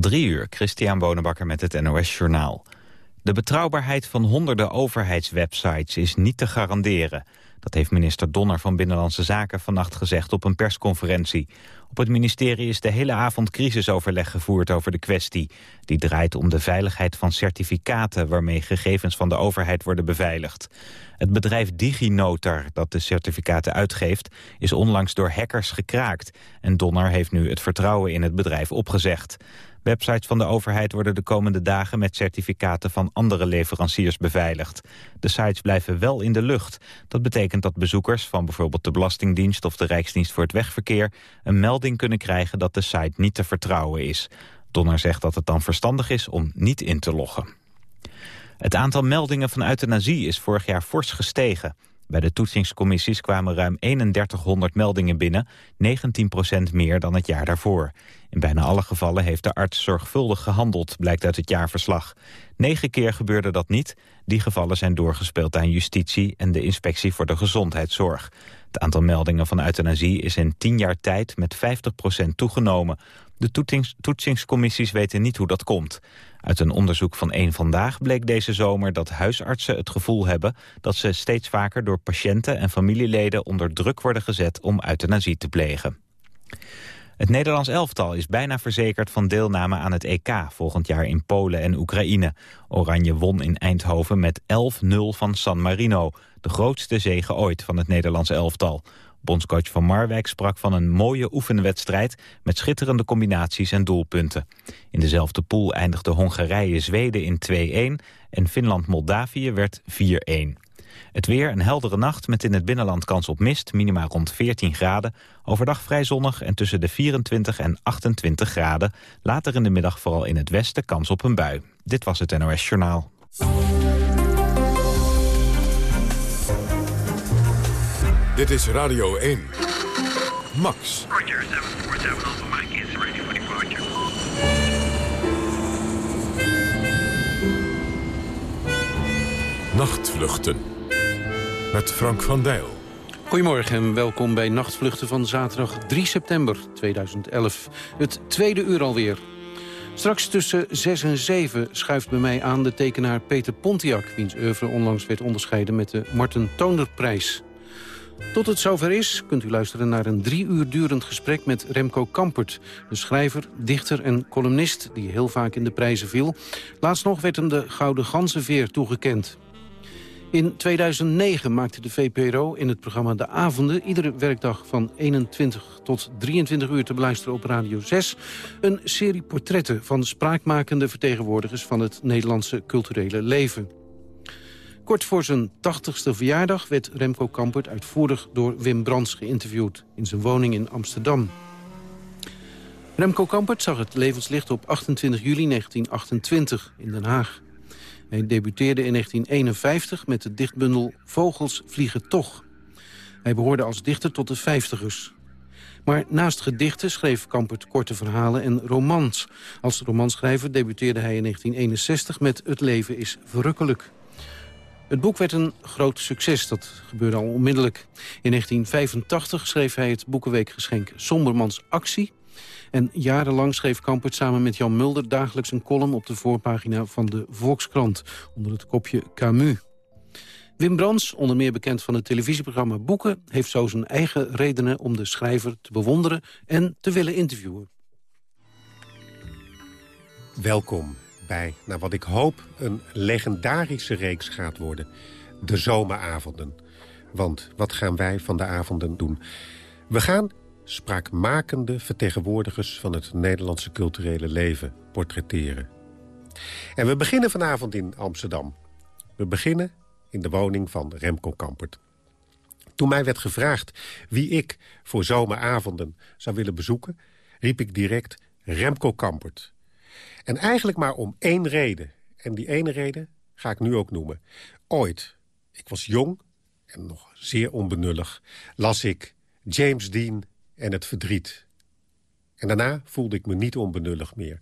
Drie uur, Christian Bonenbakker met het NOS Journaal. De betrouwbaarheid van honderden overheidswebsites is niet te garanderen. Dat heeft minister Donner van Binnenlandse Zaken vannacht gezegd op een persconferentie. Op het ministerie is de hele avond crisisoverleg gevoerd over de kwestie. Die draait om de veiligheid van certificaten waarmee gegevens van de overheid worden beveiligd. Het bedrijf DigiNotar, dat de certificaten uitgeeft, is onlangs door hackers gekraakt. En Donner heeft nu het vertrouwen in het bedrijf opgezegd. Websites van de overheid worden de komende dagen met certificaten van andere leveranciers beveiligd. De sites blijven wel in de lucht. Dat betekent dat bezoekers van bijvoorbeeld de Belastingdienst of de Rijksdienst voor het Wegverkeer een melding kunnen krijgen dat de site niet te vertrouwen is. Donner zegt dat het dan verstandig is om niet in te loggen. Het aantal meldingen van euthanasie is vorig jaar fors gestegen. Bij de toetsingscommissies kwamen ruim 3100 meldingen binnen, 19% meer dan het jaar daarvoor. In bijna alle gevallen heeft de arts zorgvuldig gehandeld, blijkt uit het jaarverslag. Negen keer gebeurde dat niet. Die gevallen zijn doorgespeeld aan justitie en de inspectie voor de gezondheidszorg. Het aantal meldingen van euthanasie is in tien jaar tijd met 50% toegenomen. De toetsings, toetsingscommissies weten niet hoe dat komt. Uit een onderzoek van één Vandaag bleek deze zomer dat huisartsen het gevoel hebben... dat ze steeds vaker door patiënten en familieleden onder druk worden gezet om euthanasie te plegen. Het Nederlands elftal is bijna verzekerd van deelname aan het EK volgend jaar in Polen en Oekraïne. Oranje won in Eindhoven met 11-0 van San Marino, de grootste zege ooit van het Nederlands elftal. Bondscoach Van Marwijk sprak van een mooie oefenwedstrijd... met schitterende combinaties en doelpunten. In dezelfde pool eindigde Hongarije-Zweden in 2-1... en Finland-Moldavië werd 4-1. Het weer een heldere nacht met in het binnenland kans op mist, minima rond 14 graden. Overdag vrij zonnig en tussen de 24 en 28 graden. Later in de middag vooral in het westen kans op een bui. Dit was het NOS Journaal. Dit is Radio 1. Max. Roger, 747 Mike is ready for departure. Nachtvluchten. Met Frank van Dijl. Goedemorgen en welkom bij Nachtvluchten van zaterdag 3 september 2011. Het tweede uur alweer. Straks tussen 6 en 7 schuift bij mij aan de tekenaar Peter Pontiac... wiens oeuvre onlangs werd onderscheiden met de Marten Toonderprijs. Tot het zover is, kunt u luisteren naar een drie uur durend gesprek met Remco Kampert. De schrijver, dichter en columnist die heel vaak in de prijzen viel. Laatst nog werd hem de Gouden Ganzenveer toegekend. In 2009 maakte de VPRO in het programma De Avonden... iedere werkdag van 21 tot 23 uur te beluisteren op Radio 6... een serie portretten van spraakmakende vertegenwoordigers... van het Nederlandse culturele leven. Kort voor zijn 80ste verjaardag werd Remco Kampert uitvoerig door Wim Brands geïnterviewd... in zijn woning in Amsterdam. Remco Kampert zag het levenslicht op 28 juli 1928 in Den Haag. Hij debuteerde in 1951 met de dichtbundel Vogels vliegen toch. Hij behoorde als dichter tot de vijftigers. Maar naast gedichten schreef Kampert korte verhalen en romans. Als romanschrijver debuteerde hij in 1961 met Het leven is verrukkelijk. Het boek werd een groot succes, dat gebeurde al onmiddellijk. In 1985 schreef hij het boekenweekgeschenk Sombermans Actie... En jarenlang schreef Kampert samen met Jan Mulder dagelijks een column op de voorpagina van de Volkskrant onder het kopje Camus. Wim Brands, onder meer bekend van het televisieprogramma Boeken... heeft zo zijn eigen redenen om de schrijver te bewonderen en te willen interviewen. Welkom bij, naar wat ik hoop, een legendarische reeks gaat worden. De zomeravonden. Want wat gaan wij van de avonden doen? We gaan spraakmakende vertegenwoordigers van het Nederlandse culturele leven portretteren. En we beginnen vanavond in Amsterdam. We beginnen in de woning van Remco Kampert. Toen mij werd gevraagd wie ik voor zomeravonden zou willen bezoeken... riep ik direct Remco Kampert. En eigenlijk maar om één reden. En die ene reden ga ik nu ook noemen. Ooit, ik was jong en nog zeer onbenullig... las ik James Dean en het verdriet. En daarna voelde ik me niet onbenullig meer.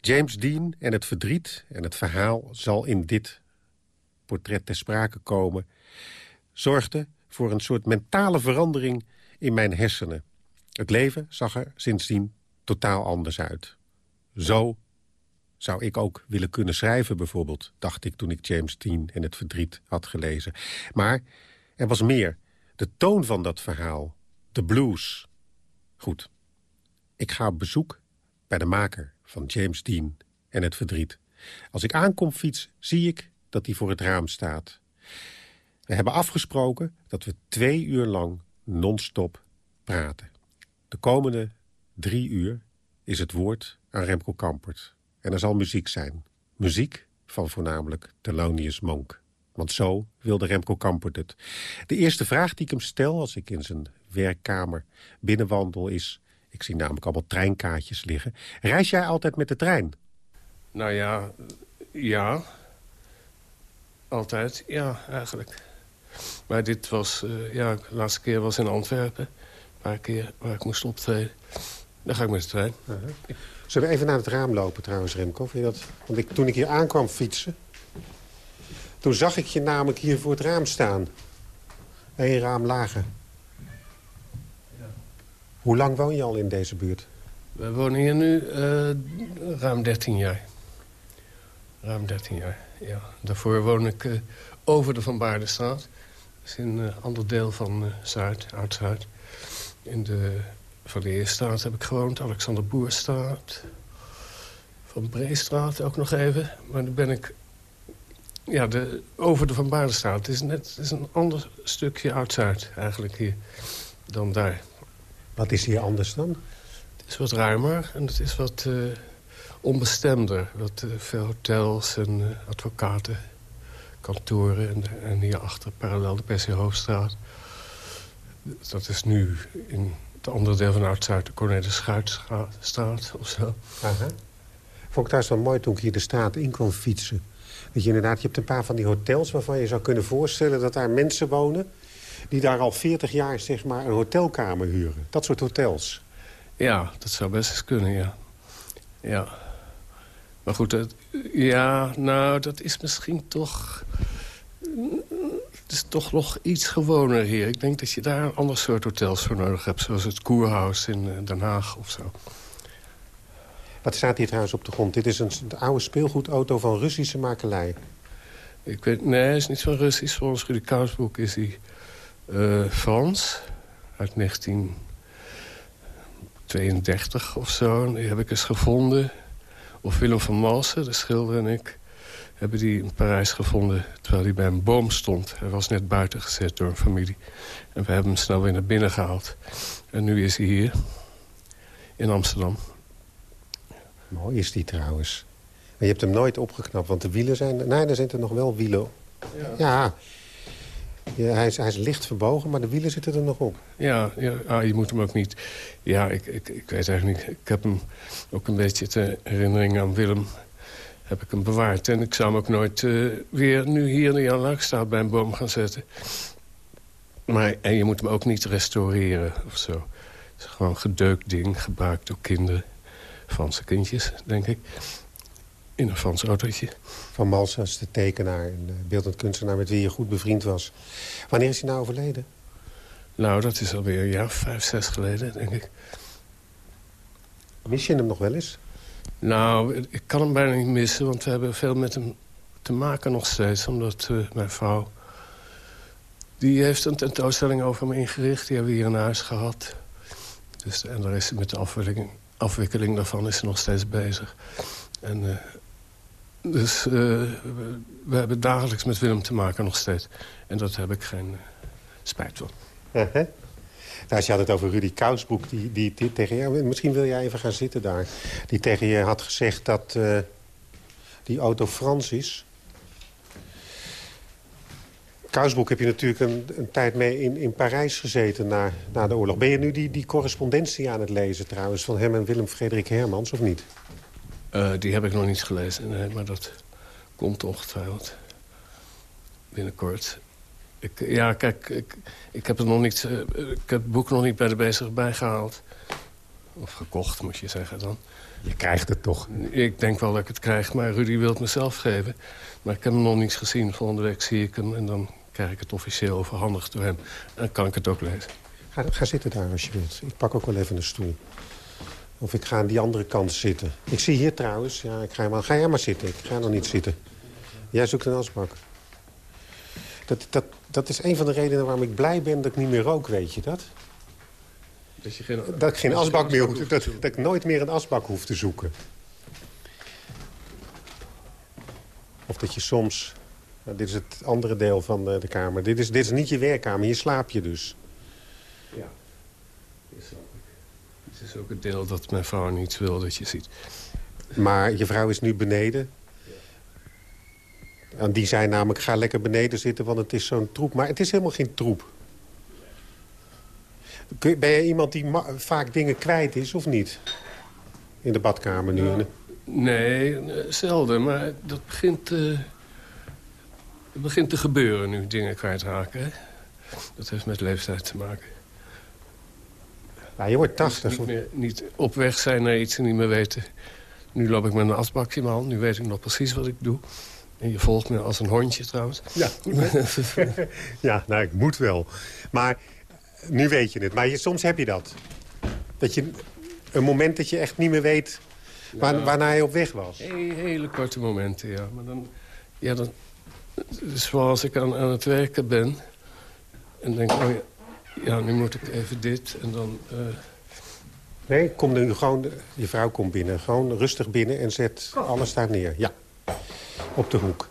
James Dean en het verdriet en het verhaal zal in dit portret ter sprake komen... zorgde voor een soort mentale verandering in mijn hersenen. Het leven zag er sindsdien totaal anders uit. Zo zou ik ook willen kunnen schrijven bijvoorbeeld... dacht ik toen ik James Dean en het verdriet had gelezen. Maar er was meer. De toon van dat verhaal. De blues. Goed. Ik ga op bezoek bij de maker van James Dean en het verdriet. Als ik aankom fiets, zie ik dat hij voor het raam staat. We hebben afgesproken dat we twee uur lang non-stop praten. De komende drie uur is het woord aan Remco Kampert. En er zal muziek zijn. Muziek van voornamelijk Thelonious Monk. Want zo wilde Remco Kampert het. De eerste vraag die ik hem stel als ik in zijn werkkamer binnenwandel is... ik zie namelijk allemaal treinkaartjes liggen. Reis jij altijd met de trein? Nou ja, ja. Altijd, ja, eigenlijk. Maar dit was, uh, ja, de laatste keer was in Antwerpen. Een paar keer waar ik moest optreden. Dan ga ik met de trein. Uh -huh. Zullen we even naar het raam lopen trouwens, Remco? Vind je dat? Want ik, toen ik hier aankwam fietsen... toen zag ik je namelijk hier voor het raam staan. Eén raam lager. Ja. Hoe lang woon je al in deze buurt? We wonen hier nu uh, ruim 13 jaar. Ruim 13 jaar, ja. Daarvoor woon ik uh, over de Van Baardenstraat. Dat is in een uh, ander deel van Zuid, Oud-Zuid. In de van de Eerstraat heb ik gewoond, Alexander Boerstraat. Van Breestraat ook nog even. Maar nu ben ik... Ja, de, over de Van Baardenstraat. Het is net het is een ander stukje Oud-Zuid eigenlijk hier dan daar. Wat is hier anders dan? Het is wat ruimer en het is wat uh, onbestemder. Wat uh, veel hotels en uh, advocaten, kantoren en, en hierachter parallel de Persie Hoofdstraat. Dat is nu in het andere deel van Oud-Zuid, de Cornelis Schuitstraat of zo. Aha. Vond ik thuis wel mooi toen ik hier de straat in kwam fietsen. Dat je inderdaad, je hebt een paar van die hotels waarvan je zou kunnen voorstellen... dat daar mensen wonen die daar al 40 jaar zeg maar, een hotelkamer huren. Dat soort hotels. Ja, dat zou best eens kunnen, ja. Ja. Maar goed, dat, ja, nou, dat is misschien toch... Het is toch nog iets gewoner hier. Ik denk dat je daar een ander soort hotels voor nodig hebt. Zoals het Koerhuis in Den Haag of zo. Wat staat hier trouwens op de grond? Dit is een oude speelgoedauto van Russische makelij. Ik weet, nee, hij is niet van Russisch. Volgens Rudy Kousboek is hij uh, Frans. Uit 1932 of zo. Die heb ik eens gevonden. Of Willem van Malsen, de schilder en ik hebben die in Parijs gevonden terwijl hij bij een boom stond. Hij was net buiten gezet door een familie. En we hebben hem snel weer naar binnen gehaald. En nu is hij hier, in Amsterdam. Mooi is die trouwens. Maar je hebt hem nooit opgeknapt, want de wielen zijn... Nee, er zitten nog wel wielen Ja. ja. Ja, hij, is, hij is licht verbogen, maar de wielen zitten er nog op. Ja, ja ah, je moet hem ook niet... Ja, ik, ik, ik weet eigenlijk niet... Ik heb hem ook een beetje te herinnering aan Willem heb ik hem bewaard. En ik zou hem ook nooit uh, weer nu hier in Jan Laakstraat bij een boom gaan zetten. Maar en je moet hem ook niet restaureren of zo. Het is gewoon een gedeukt ding, gebruikt door kinderen. Franse kindjes, denk ik. In een Frans autootje. Van Malsas, de tekenaar en beeldend kunstenaar... met wie je goed bevriend was. Wanneer is hij nou overleden? Nou, dat is alweer een jaar vijf, zes geleden, denk ik. Mis je hem nog wel eens? Nou, ik kan hem bijna niet missen, want we hebben veel met hem te maken nog steeds. Omdat uh, mijn vrouw... Die heeft een tentoonstelling over me ingericht. Die hebben we hier in huis gehad. Dus, en daar is met de afwikkeling, daarvan is ze nog steeds bezig. En, uh, dus we, we, hebben dagelijks met Willem te maken nog steeds. En dat heb ik geen spijt van. -huh. Nou, je had het over Rudy Kousbroek, die, die, die, tegen je... Misschien wil jij even gaan zitten daar. Die tegen je had gezegd dat uh, die auto Frans is. Kousbroek heb je natuurlijk een, tijd mee in, in Parijs gezeten na, na de oorlog. Ben je nu die, die correspondentie aan het lezen trouwens... van hem en Willem Frederik Hermans, of niet? Uh, die heb ik nog niet gelezen, maar dat komt ongetwijfeld binnenkort. Ik, ja, kijk, ik, ik heb het nog niet, uh, ik heb het boek nog niet bij de bezig bijgehaald. Of gekocht, moet je zeggen dan. Je krijgt het toch? Ik denk wel dat ik het krijg, maar Rudy wil het mezelf geven. Maar ik heb hem nog niet gezien. Volgende week zie ik hem en dan krijg ik het officieel overhandigd door hem. En dan kan ik het ook lezen. Ga, ga zitten daar als je wilt. Ik pak ook wel even een stoel. Of ik ga aan die andere kant zitten. Ik zie hier trouwens, ja, ik ga, maar, ga jij maar zitten. Ik ga nog niet zitten. Jij zoekt een asbak. Dat, dat, dat is een van de redenen waarom ik blij ben dat ik niet meer rook, weet je dat? Dat, je geen, Dat ik geen dat asbak meer hoef, dat, ik nooit meer een asbak hoef te zoeken. Of dat je soms... nou, dit is het andere deel van de, de kamer. Dit is, dit is niet je werkkamer, hier slaap je dus. Ja, ik. Het is ook het deel dat mijn vrouw niet wil dat je ziet. Maar je vrouw is nu beneden. En die zei namelijk, ga lekker beneden zitten, want het is zo'n troep. Maar het is helemaal geen troep. Ben je iemand die vaak dingen kwijt is, of niet? In de badkamer nu. Nee, zelden, maar dat begint, eh, het begint te gebeuren nu dingen kwijtraken. Hè? Dat heeft met leeftijd te maken. Ja, je wordt Dus 80. niet, meer, niet op weg zijn naar iets en niet meer weten. Nu loop ik met een asbak in mijn hand, nu weet ik nog precies wat ik doe. En je volgt me als een hondje trouwens. Ja. ja, nou, ik moet wel. Maar nu weet je het. Maar je, soms heb je dat. Dat je een moment dat je echt niet meer weet waar, waarna hij op weg was. He- hele korte momenten, ja. Maar dan, ja, dan, zoals ik aan, aan het werken ben... en denk, oh ja, ja, nu moet ik even dit en dan... eh, Nee, kom nu gewoon, je vrouw komt binnen. Gewoon rustig binnen en zet alles daar neer. Ja, op de hoek.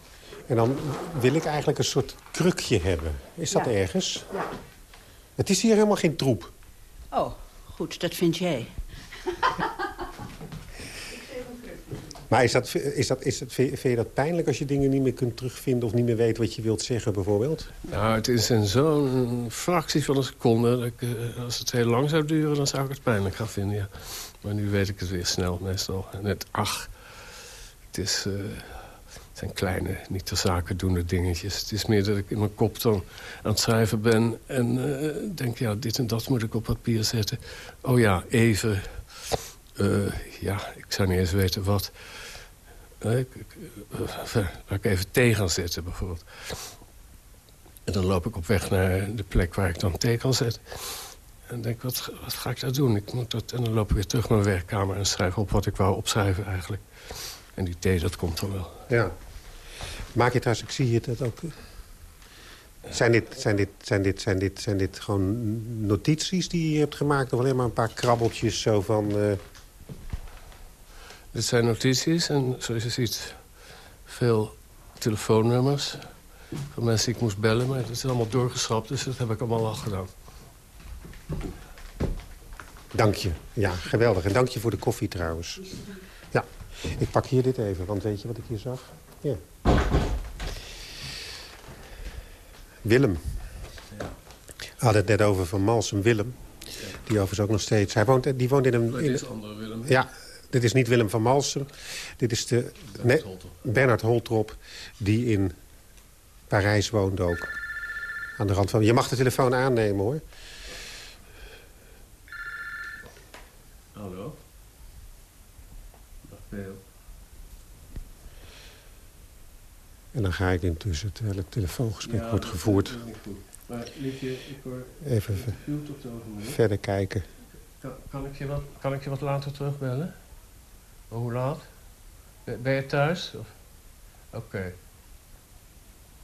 En dan wil ik eigenlijk een soort krukje hebben. Is dat Ja. ergens? Het is hier helemaal geen troep. Oh, goed, dat vind jij. Maar is dat, is dat, is dat, vind je dat pijnlijk als je dingen niet meer kunt terugvinden... of niet meer weet wat je wilt zeggen bijvoorbeeld? nou, het is in zo'n fractie van een seconde... Dat ik, eh, als het heel lang zou duren, dan zou ik het pijnlijk gaan vinden, ja. Maar nu weet ik het weer snel, meestal. En het, ach, het is... eh, zijn kleine, niet ter zake doende dingetjes. Het is meer dat ik in mijn kop dan aan het schrijven ben... en eh, denk, ja, dit en dat moet ik op papier zetten. Oh ja, even... eh, ja, ik zou niet eens weten wat. Eh, ik, waar ik even thee zetten, bijvoorbeeld. En dan loop ik op weg naar de plek waar ik dan thee kan zetten. En denk, wat, wat ga ik daar doen? Ik moet dat, en dan loop ik weer terug naar mijn werkkamer... en schrijf op wat ik wou opschrijven eigenlijk. En die thee, dat komt dan wel. Ja. Maak je trouwens, ik zie hier dat ook... Zijn dit, zijn, dit, zijn, dit, zijn, dit, zijn dit gewoon notities die je hebt gemaakt... of alleen maar een paar krabbeltjes zo van... eh, Dit zijn notities en zoals je ziet... veel telefoonnummers van mensen die ik moest bellen... maar dat is allemaal doorgeschrapt, dus dat heb ik allemaal al gedaan. Dank je. Ja, geweldig. En dank je voor de koffie trouwens. Ja, ik pak hier dit even, want weet je wat ik hier zag? Ja. Willem. We hadden het net over van Malsem Willem. Die overigens ook nog steeds... Hij woont, die woont in een... in- andere Willem. ja, dit is niet Willem van Malsem. Dit is de... Bernard Holtrop, die in Parijs woont ook. Aan de rand van... Je mag de telefoon aannemen, hoor. Hallo? Dag Theo. En dan ga ik intussen, terwijl het telefoongesprek wordt gevoerd... Maar liefje, ik hoor even ver- gevuurd op het ogenblik. verder kijken. Kan, kan, ik je wat, kan ik je wat later terugbellen? Hoe laat? Ben ben je thuis? of- Oké.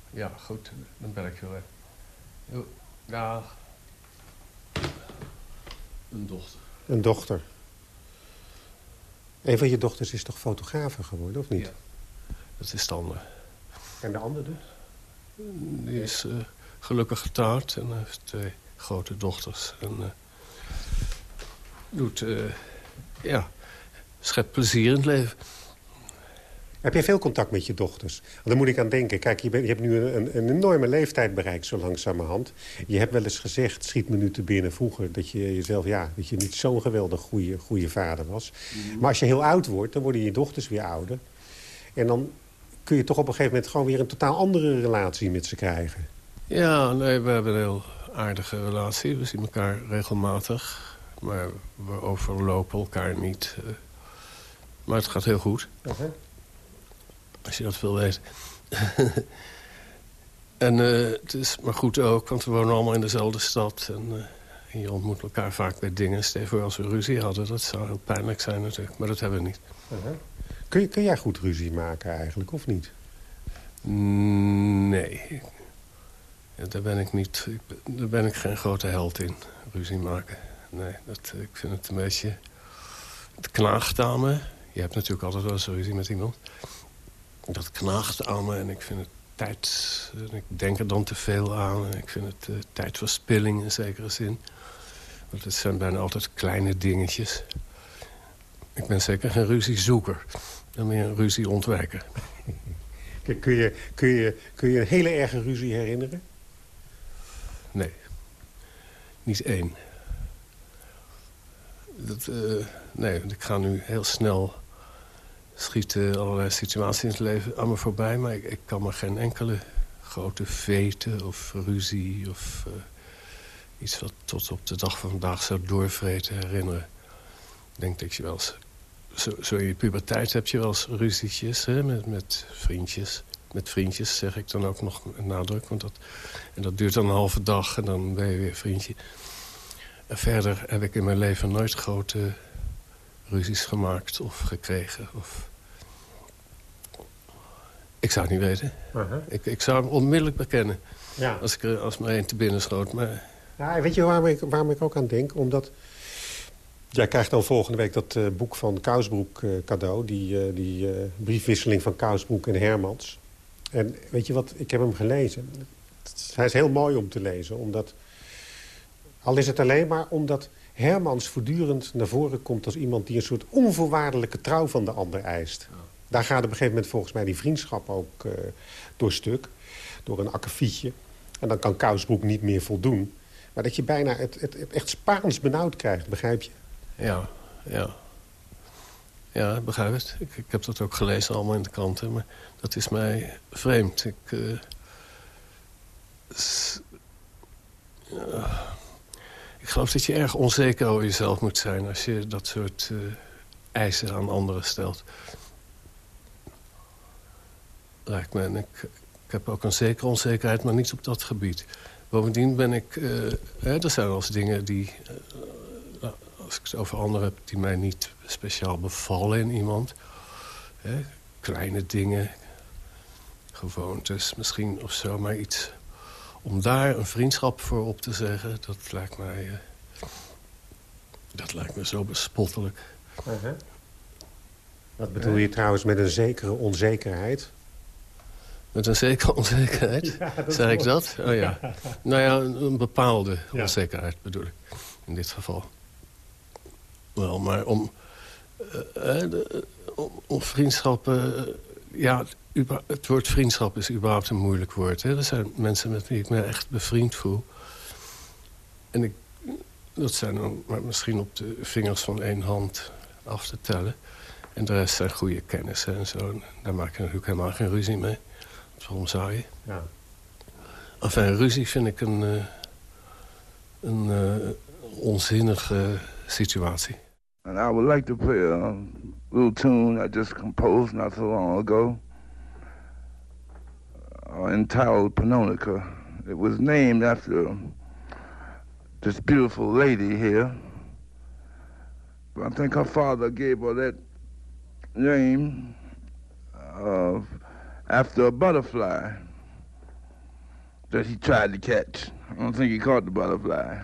Ja, goed. Dan bel ik je. Jo, Dag. Een dochter. Een dochter. Een van je dochters is toch fotografe geworden, of niet? Ja. Dat is de andere. En de andere dus? Die is eh, gelukkig getrouwd en heeft twee grote dochters. En eh, doet, eh, ja, schept plezier in het leven. Heb je veel contact met je dochters? Want daar moet ik aan denken. Kijk, je, bent, je hebt nu een, een enorme leeftijd bereikt, zo langzamerhand. Je hebt wel eens gezegd, schiet me nu te binnen vroeger... dat je jezelf, ja, dat je niet zo'n geweldig goede, goede vader was. Maar als je heel oud wordt, dan worden je dochters weer ouder. En dan kun je toch op een gegeven moment... gewoon weer een totaal andere relatie met ze krijgen. Ja, nee, we hebben een heel aardige relatie. We zien elkaar regelmatig. Maar we overlopen elkaar niet. eh. maar het gaat heel goed, als je dat wil weten. en eh, het is maar goed ook, want we wonen allemaal in dezelfde stad. En eh, je ontmoet elkaar vaak bij dingen. Stel voor als we ruzie hadden, dat zou heel pijnlijk zijn natuurlijk. Maar dat hebben we niet. Kun, jij goed ruzie maken eigenlijk, of niet? Nee. Ja, daar, ben ik niet, daar ben ik geen grote held in, ruzie maken. Nee, dat, ik vind het een beetje... Het knaagt aan me. Je hebt natuurlijk altijd wel eens ruzie met iemand. Dat knaagt aan me en ik vind het tijd... Ik denk er dan te veel aan en ik vind het eh, tijdverspilling in zekere zin. Want het zijn bijna altijd kleine dingetjes. Ik ben zeker geen ruziezoeker. Ben meer een ruzieontwijker. Kun kun je, kun, je, kun je een hele erge ruzie herinneren? Nee. Niet één. Dat, eh, nee, want ik ga nu heel snel schieten allerlei situaties in het leven aan me voorbij. Maar ik, ik kan me geen enkele grote veten of ruzie of eh, iets wat tot op de dag van vandaag zou doorvreten herinneren. Ik denk dat je wel eens... Zo, zo in je puberteit heb je wel eens ruzietjes hè, met, met vriendjes. Met vriendjes zeg ik dan ook nog een nadruk. Want dat, en dat duurt dan een halve dag en dan ben je weer vriendje. En verder heb ik in mijn leven nooit grote ruzies gemaakt of gekregen. Of... Ik zou het niet weten. Ik, ik zou hem onmiddellijk bekennen Ja. als, ik als me een te binnen schoot. Maar Ja, weet je waarom ik, waarom ik ook aan denk? Omdat jij krijgt dan volgende week dat eh, boek van Kousbroek eh, cadeau. Die, eh, die briefwisseling van Kousbroek en Hermans. En weet je wat, ik heb hem gelezen. Hij is heel mooi om te lezen. Omdat, al is het alleen maar omdat Hermans voortdurend naar voren komt... als iemand die een soort onvoorwaardelijke trouw van de ander eist. Daar gaat op een gegeven moment volgens mij die vriendschap ook door stuk. Door een akkefietje. En dan kan Kousbroek niet meer voldoen. Maar dat je bijna het, het, het echt Spaans benauwd krijgt, begrijp je? Ja, ja. Ja, begrijp het. Ik, ik heb dat ook gelezen allemaal in de kranten. Maar dat is mij vreemd. Ik, eh, ik geloof dat je erg onzeker over jezelf moet zijn... als je dat soort eh, eisen aan anderen stelt. Lijkt me. Ik heb ook een zekere onzekerheid, maar niet op dat gebied. Bovendien ben ik... eh, hè, er zijn wel eens dingen die... als ik het over anderen heb die mij niet speciaal bevallen in iemand. Hè, kleine dingen, gewoontes misschien of zo, maar iets... Om daar een vriendschap voor op te zeggen, dat lijkt mij... eh, dat lijkt me zo bespottelijk. Wat bedoel je trouwens met een zekere onzekerheid? Met een zekere onzekerheid, zeg ik dat? Oh ja. Nou ja, een, een bepaalde Ja. onzekerheid bedoel ik, in dit geval. Wel, maar om, eh, eh, de- om, om vriendschappen... eh, ja, het woord vriendschap is überhaupt een moeilijk woord. Hè? Er zijn mensen met wie ik me echt bevriend voel. En ik, dat zijn dan maar misschien op de vingers van één hand af te tellen. En de rest zijn goede kennissen en zo. En daar maak ik natuurlijk helemaal geen ruzie mee. Waarom zou je? Ja. Enfin, ruzie vind ik een, eh, een eh, onzinnige situatie. And I would like to play a little tune I just composed not so long ago uh, entitled Panonica. It was named after this beautiful lady here. But I think her father gave her that name after a butterfly that he tried to catch. I don't think he caught the butterfly.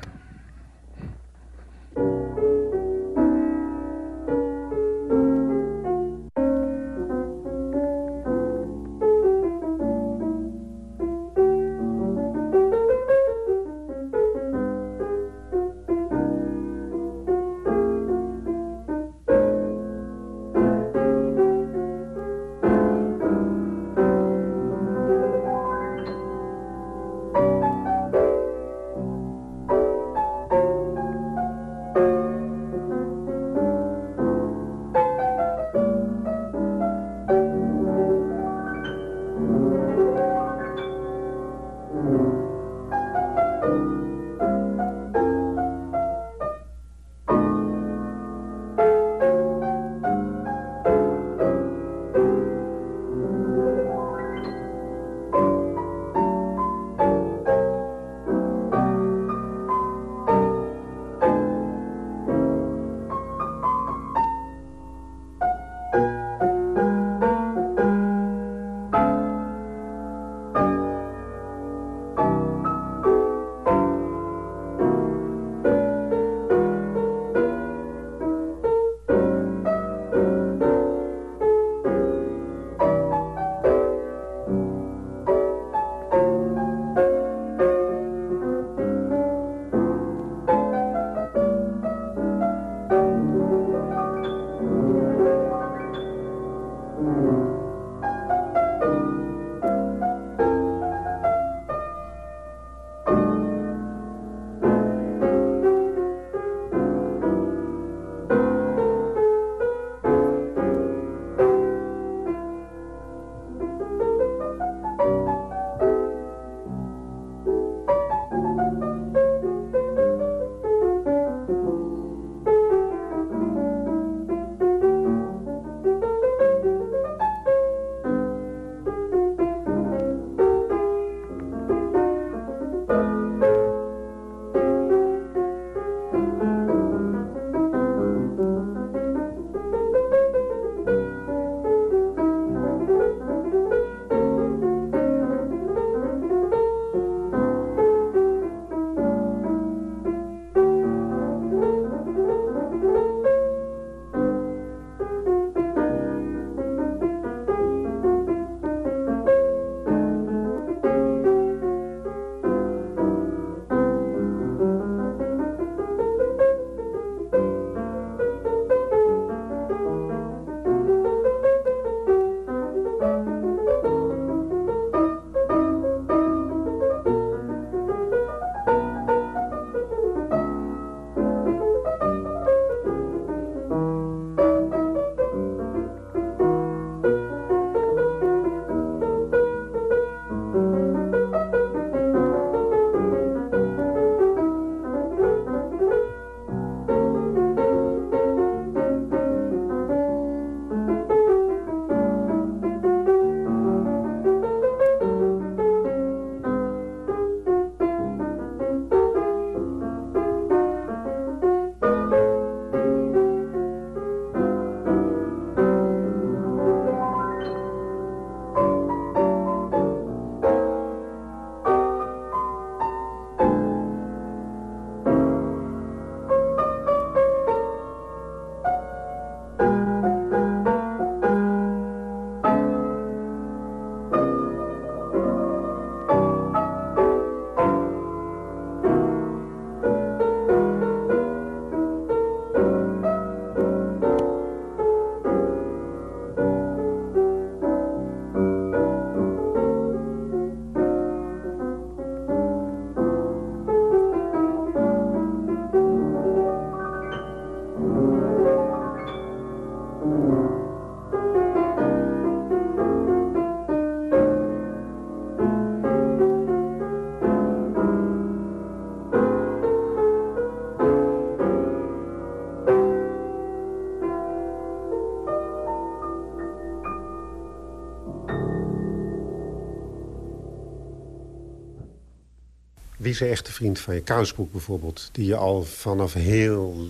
Is een echte vriend van je? Kousbroek bijvoorbeeld, die je al vanaf heel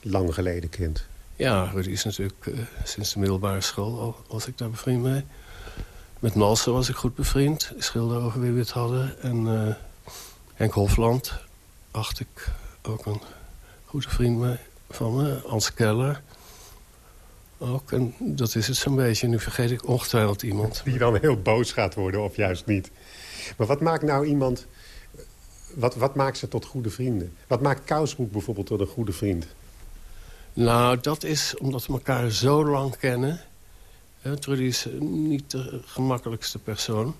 lang geleden kent. Ja, Rudy is natuurlijk uh, sinds de middelbare school al was ik daar bevriend mee. Met Malsen was ik goed bevriend, de schilder over wie we het hadden. En uh, Henk Hofland, acht ik ook een goede vriend mee, van me. Hans Keller ook. En dat is het zo'n beetje. Nu vergeet ik ongetwijfeld iemand. Die dan heel boos gaat worden of juist niet. Maar wat maakt nou iemand... Wat, wat maakt ze tot goede vrienden? Wat maakt Kousbroek bijvoorbeeld tot een goede vriend? Nou, dat is omdat we elkaar zo lang kennen. Trudy is niet de gemakkelijkste persoon.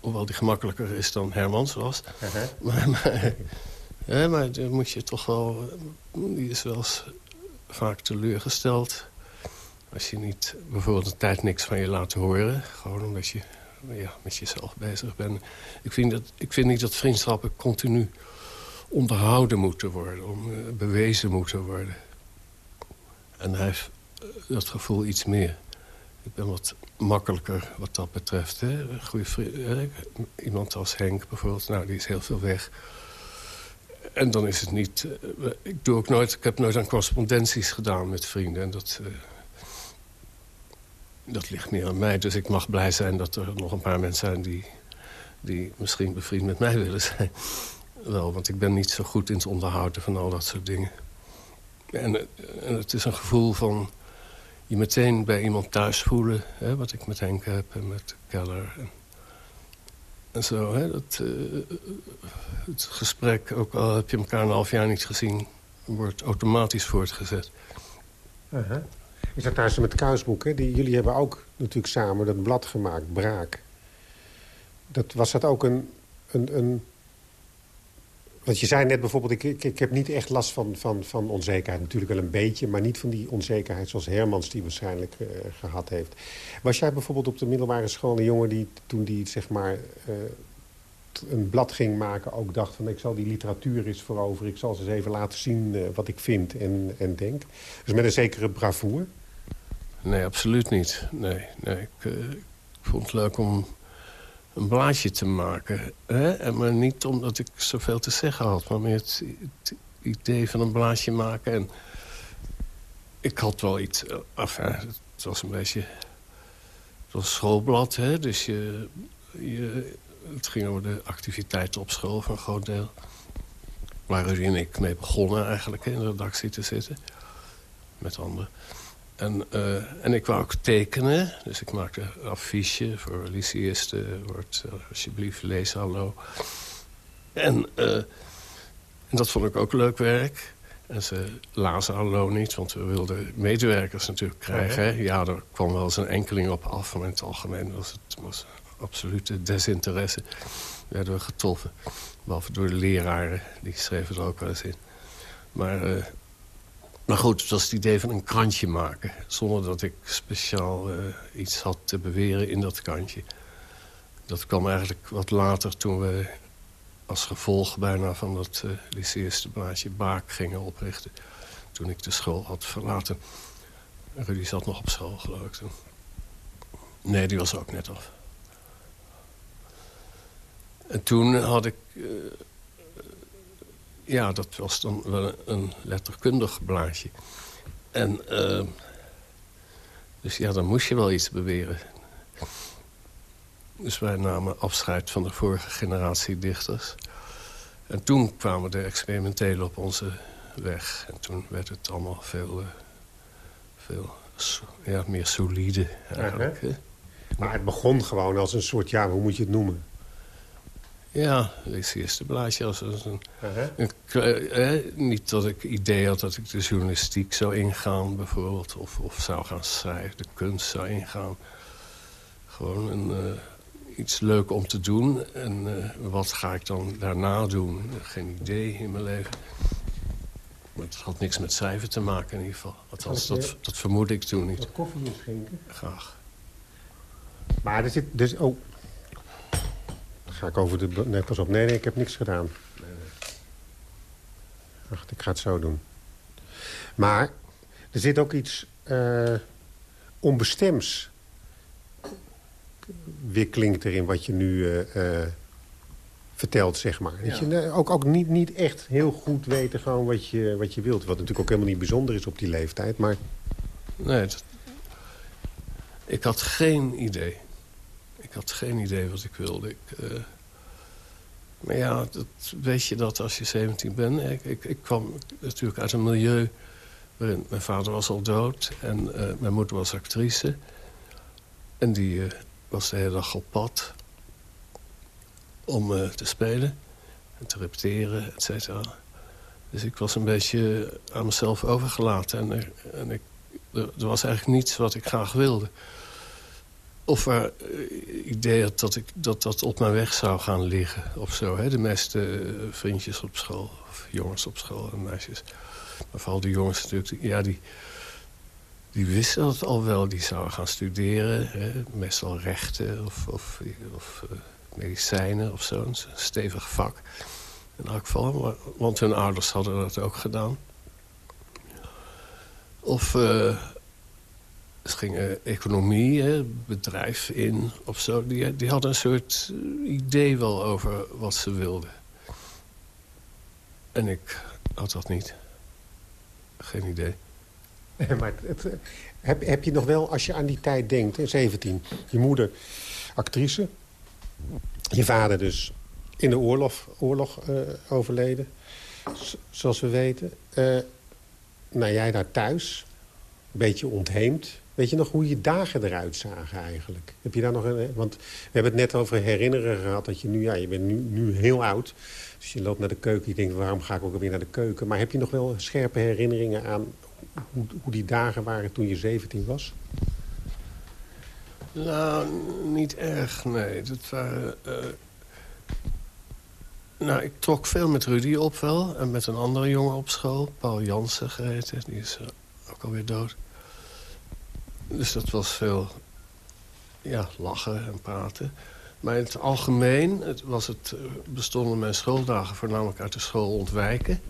Hoewel die gemakkelijker is dan Hermans was. Uh -huh. maar, maar, hè, maar dan moet je toch wel... Die is wel eens vaak teleurgesteld. Als je niet bijvoorbeeld een tijd niks van je laat horen. Gewoon omdat je ja, met jezelf bezig bent. Ik vind, dat, ik vind niet dat vriendschappen continu onderhouden moeten worden. Om, uh, bewezen moeten worden. En hij heeft uh, dat gevoel iets meer. Ik ben wat makkelijker wat dat betreft. Hè. Goeie vriend. Iemand als Henk bijvoorbeeld, nou, die is heel veel weg. En dan is het niet... Uh, ik, doe ook nooit, ik heb nooit aan correspondenties gedaan met vrienden. En dat, dat ligt meer aan mij. Dus ik mag blij zijn dat er nog een paar mensen zijn... die, die misschien bevriend met mij willen zijn wel, want ik ben niet zo goed in het onderhouden van al dat soort dingen. En, en het is een gevoel van je meteen bij iemand thuis voelen. Hè, wat ik met Henk heb en met Keller. En, zo, hè, uh, het gesprek, ook al heb je elkaar een half jaar niet gezien... wordt automatisch voortgezet. Uh. Is dat thuis met Kuisboek, hè? Die, jullie hebben ook natuurlijk samen dat blad gemaakt, Braak. Dat, was dat ook een, een, een want je zei net bijvoorbeeld, ik, ik, ik, heb niet echt last van, van, van onzekerheid. Natuurlijk wel een beetje, maar niet van die onzekerheid zoals Hermans die waarschijnlijk uh, gehad heeft. Was jij bijvoorbeeld op de middelbare school een jongen die toen die zeg maar uh, een blad ging maken... ook dacht van ik zal die literatuur eens voorover. Ik zal ze eens even laten zien uh, wat ik vind en, en denk. Dus met een zekere bravoure? Nee, absoluut niet. Nee, nee. Ik, ik vond het leuk om een blaadje te maken. Hè? Maar niet omdat ik zoveel te zeggen had, maar meer het, idee van een blaadje maken. En ik had wel iets... Enfin, het was een beetje... Het was schoolblad, hè? dus je, je, het ging over de activiteiten op school voor een groot deel. Waar Rudy en ik mee begonnen eigenlijk in de redactie te zitten. Met anderen. En, uh, en ik wou ook tekenen. Dus ik maakte een affiche voor lyceïsten. Wordt uh, alsjeblieft lees hallo. En, uh, en dat vond ik ook leuk werk. En ze lazen hallo niet, want we wilden medewerkers natuurlijk krijgen. Ja, ja er kwam wel eens een enkeling op af. Maar in het algemeen was het was absolute desinteresse. Werden we getroffen. Behalve door de leraren, die schreven er ook wel eens in. Maar maar goed, het was het idee van een krantje maken. Zonder dat ik speciaal uh, iets had te beweren in dat krantje. Dat kwam eigenlijk wat later toen we als gevolg bijna van dat uh, blaadje Baak gingen oprichten. Toen ik de school had verlaten. Rudy zat nog op school, geloof ik. Nee, die was ook net af. En toen had ik... Uh, ja, dat was dan wel een letterkundig blaadje. En uh, dus ja, dan moest je wel iets beweren. Dus wij namen afscheid van de vorige generatie dichters. En toen kwamen de experimentelen op onze weg. En toen werd het allemaal veel, uh, veel ja, meer solide eigenlijk. Maar het begon gewoon als een soort, ja, hoe moet je het noemen? Ja, het eerste blaadje. Als een, uh -huh. een, eh, niet dat ik idee had dat ik de journalistiek zou ingaan, bijvoorbeeld. Of, of zou gaan schrijven, de kunst zou ingaan. Gewoon een, uh, iets leuk om te doen. En uh, wat ga ik dan daarna doen? Geen idee in mijn leven. Maar het had niks met schrijven te maken in ieder geval. Althans, dat, dat vermoed ik toen niet. Wat koffie schenken? Graag. Maar er zit dus... Oh, ga ik over de... Nee, pas op. Nee, nee, ik heb niks gedaan. Wacht, ik ga het zo doen. Maar er zit ook iets uh, onbestems. weer klinkt er in wat je nu uh, vertelt, zeg maar. Dat je ook, ook niet, niet echt heel goed weten gewoon wat je, wat je wilt. Wat natuurlijk ook helemaal niet bijzonder is op die leeftijd, maar... Nee, ik had geen idee. Ik had geen idee wat ik wilde. Ik, uh, maar ja, dat, weet je dat als je 17 bent. Ik, ik, kwam natuurlijk uit een milieu waarin mijn vader was al dood. En uh, mijn moeder was actrice. En die uh, was de hele dag op pad om te spelen en te repeteren, et cetera. Dus ik was een beetje aan mezelf overgelaten. En, en ik, er, was eigenlijk niets wat ik graag wilde. Of er idee had dat, ik, dat dat op mijn weg zou gaan liggen of zo. Hè? De meeste vriendjes op school, of jongens op school en meisjes. Maar vooral de jongens natuurlijk, ja, die, die wisten dat al wel. Die zouden gaan studeren, hè? meestal rechten of, of, of uh, medicijnen of zo. Een stevig vak in elk geval. Want hun ouders hadden dat ook gedaan. Of uh, ze gingen economie, hè, bedrijf in of zo. Die, die hadden een soort idee wel over wat ze wilden. En ik had dat niet. Geen idee. Maar het, heb, heb je nog wel, als je aan die tijd denkt, in 17... je moeder actrice, je vader dus in de oorlog, oorlog overleden, zoals we weten. Uh, nou, jij daar thuis, een beetje ontheemd. Weet je nog hoe je dagen eruit zagen eigenlijk? Heb je daar nog een, want we hebben het net over herinneren gehad. Dat je nu, ja, je bent nu, nu heel oud. Dus je loopt naar de keuken. Je denkt, waarom ga ik ook weer naar de keuken? Maar heb je nog wel scherpe herinneringen aan hoe, hoe die dagen waren toen je 17 was? Nou, niet erg, nee. Dat waren... Uh... Nou, ik trok veel met Rudy op wel. En met een andere jongen op school. Paul Jansen. Die is uh, ook alweer dood. Dus dat was veel ja, lachen en praten. Maar in het algemeen het was het, eh, bestonden mijn schooldagen voornamelijk uit de school ontwijken.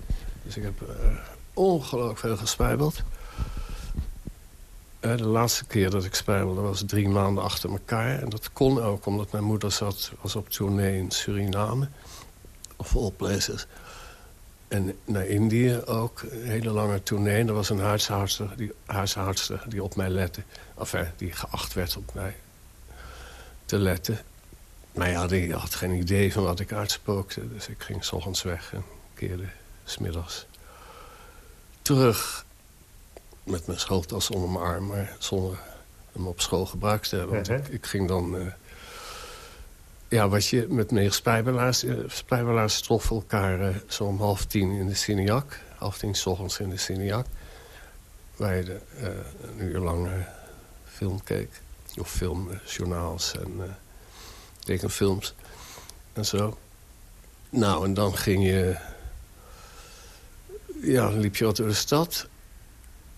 Dus ik heb uh, ongelooflijk veel gespijbeld. Uh, de laatste keer dat ik spijbelde was drie maanden achter elkaar. En dat kon ook omdat mijn moeder zat, was op tournee in Suriname. Of all places. En naar Indië ook, een hele lange tournee. En er was een huishoudster die, huishoudster die op mij lette. Enfin, die geacht werd op mij te letten. Maar ja, die had geen idee van wat ik uitspookte. Dus ik ging s ochtends weg en keerde smiddags terug. Met mijn schooltas onder mijn arm, maar zonder hem op school gebruikt te hebben. Want ik, ik, ging dan... Uh, ja, wat je met meneer Spijbelaars... Uh, Spijbelaars troffen elkaar uh, zo om half tien in de Cineac. Half tien s ochtends in de Cineac. Waar je een uur lang film keek. Of filmjournaals en tekenfilms en zo. Nou, en dan ging je... Ja, liep je wat door de stad.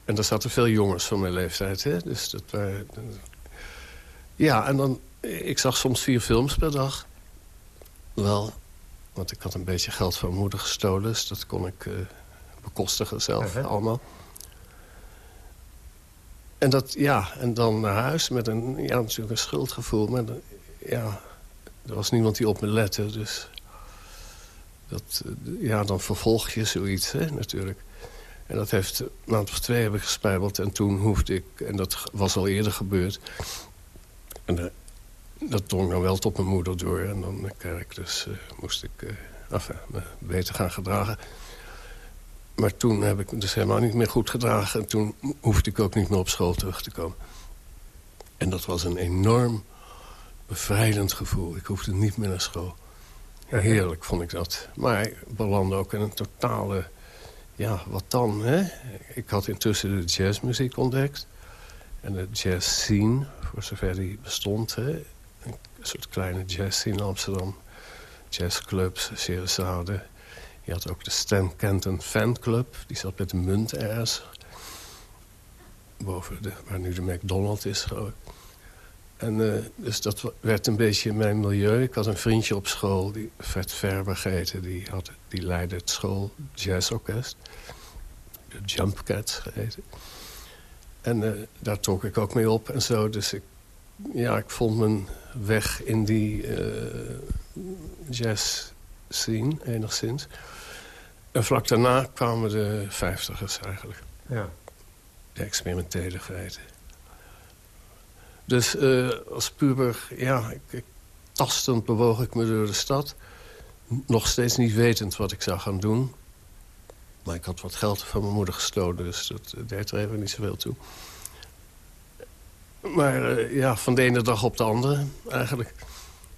En daar zaten veel jongens van mijn leeftijd, hè. Dus dat waren... Ja, en dan... Ik zag soms vier films per dag. Wel, want ik had een beetje geld van mijn moeder gestolen. Dus dat kon ik uh, bekostigen zelf allemaal. En, dat, ja, en dan naar huis met een, ja, natuurlijk een schuldgevoel. Maar ja, er was niemand die op me lette, dus... Dat, eh, ja, dan vervolg je zoiets, hè, natuurlijk. En dat heeft een maand of twee heb ik gespijbeld. En toen hoefde ik, en dat was al eerder gebeurd... en dat drong dan wel tot mijn moeder door. En dan uh, ik dus, uh, moest ik uh, enfin, me beter gaan gedragen. Maar toen heb ik me dus helemaal niet meer goed gedragen. En toen hoefde ik ook niet meer op school terug te komen. En dat was een enorm bevrijdend gevoel. Ik hoefde niet meer naar school. Heerlijk vond ik dat. Maar ik belandde ook in een totale... Ja, wat dan, hè? Ik had intussen de jazzmuziek ontdekt. En de jazz scene, voor zover die bestond. Hè? Een soort kleine jazz in Amsterdam. Jazzclubs, zouden. Je had ook de Stan Kenton fanclub. Die zat met de munt. Boven de, waar nu de McDonald's is. En, uh, dus dat werd een beetje mijn milieu. Ik had een vriendje op school, die Fred Verber. Die, had, die leidde het school jazzorkest. De Jump Cats. En uh, daar trok ik ook mee op en zo. Dus ik ja, ik vond mijn weg in die uh, jazz scene, enigszins. En vlak daarna kwamen de vijftigers eigenlijk. Ja. De experimentele feiten. Dus uh, als puber, ja, ik, ik, tastend bewoog ik me door de stad. Nog steeds niet wetend wat ik zou gaan doen. Maar ik had wat geld van mijn moeder gestolen, dus dat deed er even niet zoveel toe. Maar uh, ja, van de ene dag op de andere eigenlijk.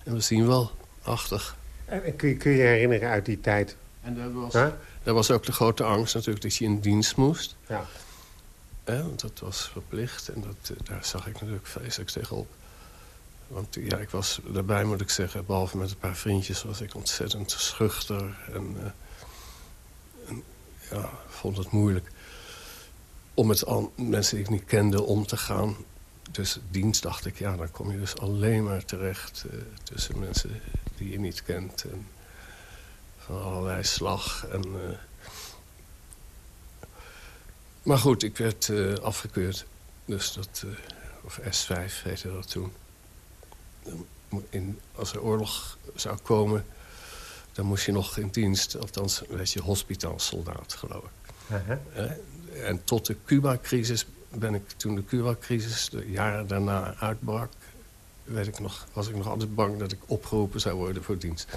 En we zien wel, achtig. En kun je, kun je herinneren uit die tijd? En dat was, huh? dat was ook de grote angst natuurlijk, dat je in dienst moest. Ja. Eh, want dat was verplicht en dat, uh, daar zag ik natuurlijk vreselijk tegenop. Want ja, ik was daarbij, moet ik zeggen, behalve met een paar vriendjes... was ik ontzettend schuchter en, uh, en ja, vond het moeilijk... om met mensen die ik niet kende om te gaan. Dus dienst dacht ik, ja, dan kom je dus alleen maar terecht... tussen mensen die je niet kent en van allerlei slag. En, maar goed, ik werd uh, afgekeurd. Dus dat, of S5 heette dat toen. In, als er oorlog zou komen, dan moest je nog in dienst. Althans, werd je hospitaalsoldaat, geloof ik. -huh. En tot de Cuba-crisis ben ik, toen de Cuba-crisis de jaren daarna uitbrak... Weet ik nog, was ik nog altijd bang dat ik opgeroepen zou worden voor dienst.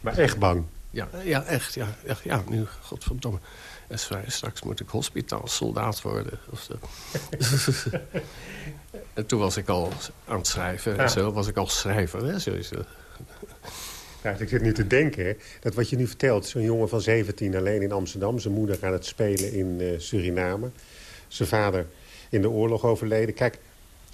Maar echt bang? Ja, ja echt. Ja, echt, ja nu, godverdomme. Straks moet ik hospitaalsoldaat worden. Of zo. en toen was ik al aan het schrijven. En zo was ik al schrijver. Hè, sowieso. Ik zit nu te denken, dat wat je nu vertelt... zo'n jongen van 17 alleen in Amsterdam... zijn moeder aan het spelen in uh, Suriname... zijn vader in de oorlog overleden. Kijk,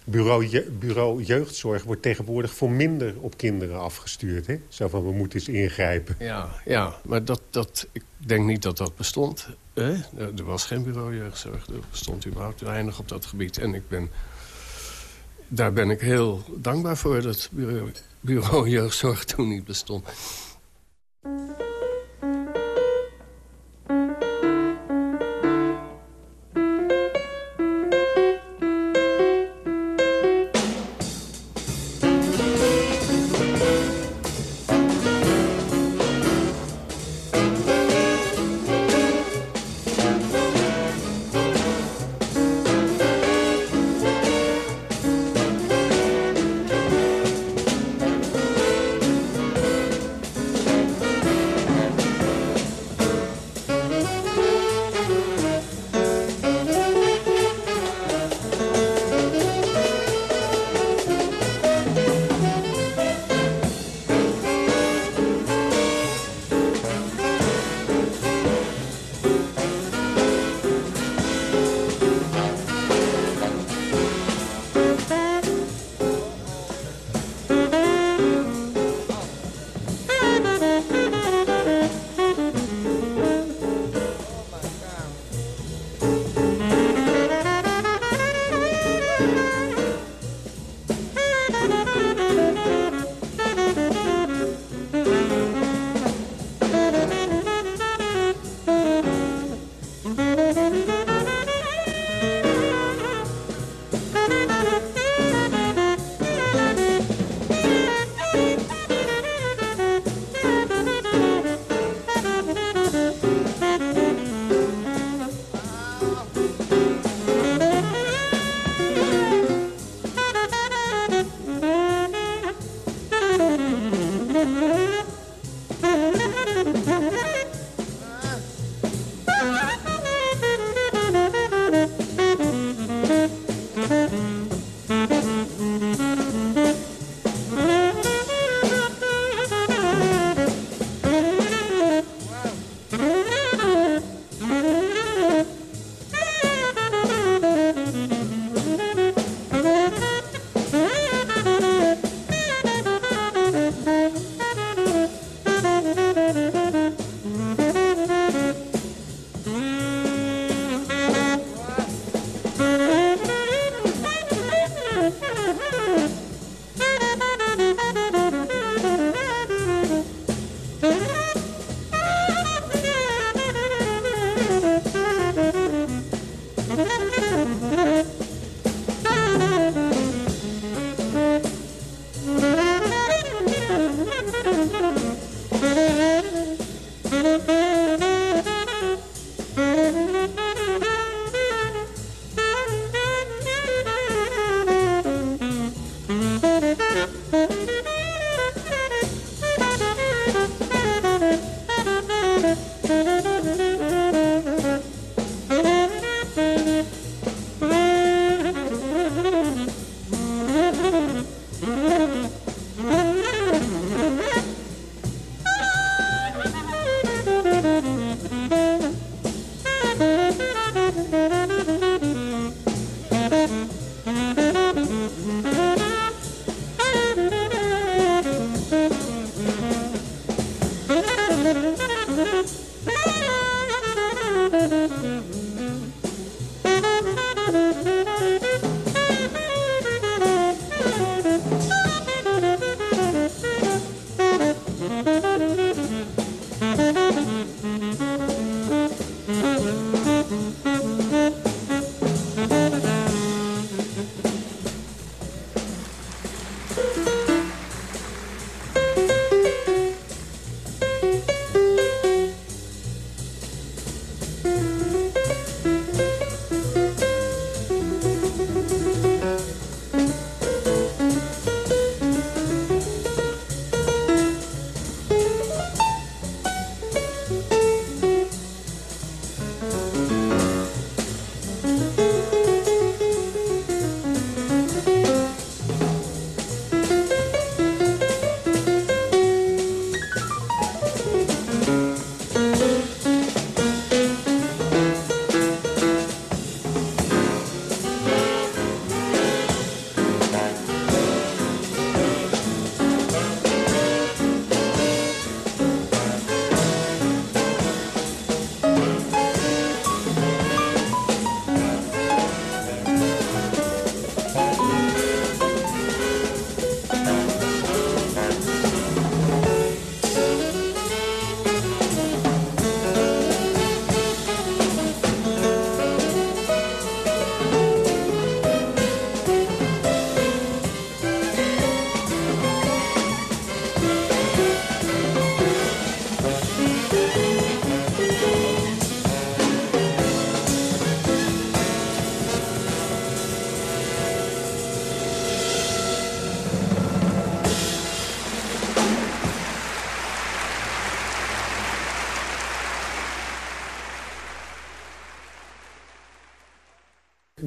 bureau, bureau jeugdzorg wordt tegenwoordig voor minder op kinderen afgestuurd. Hè? Zo van, we moeten eens ingrijpen. Ja, ja maar dat, dat, ik denk niet dat dat bestond. Hè? Er was geen bureau jeugdzorg. Er bestond überhaupt weinig op dat gebied. En ik ben, daar ben ik heel dankbaar voor dat bureau jeugdzorg toen niet bestond. Thank you.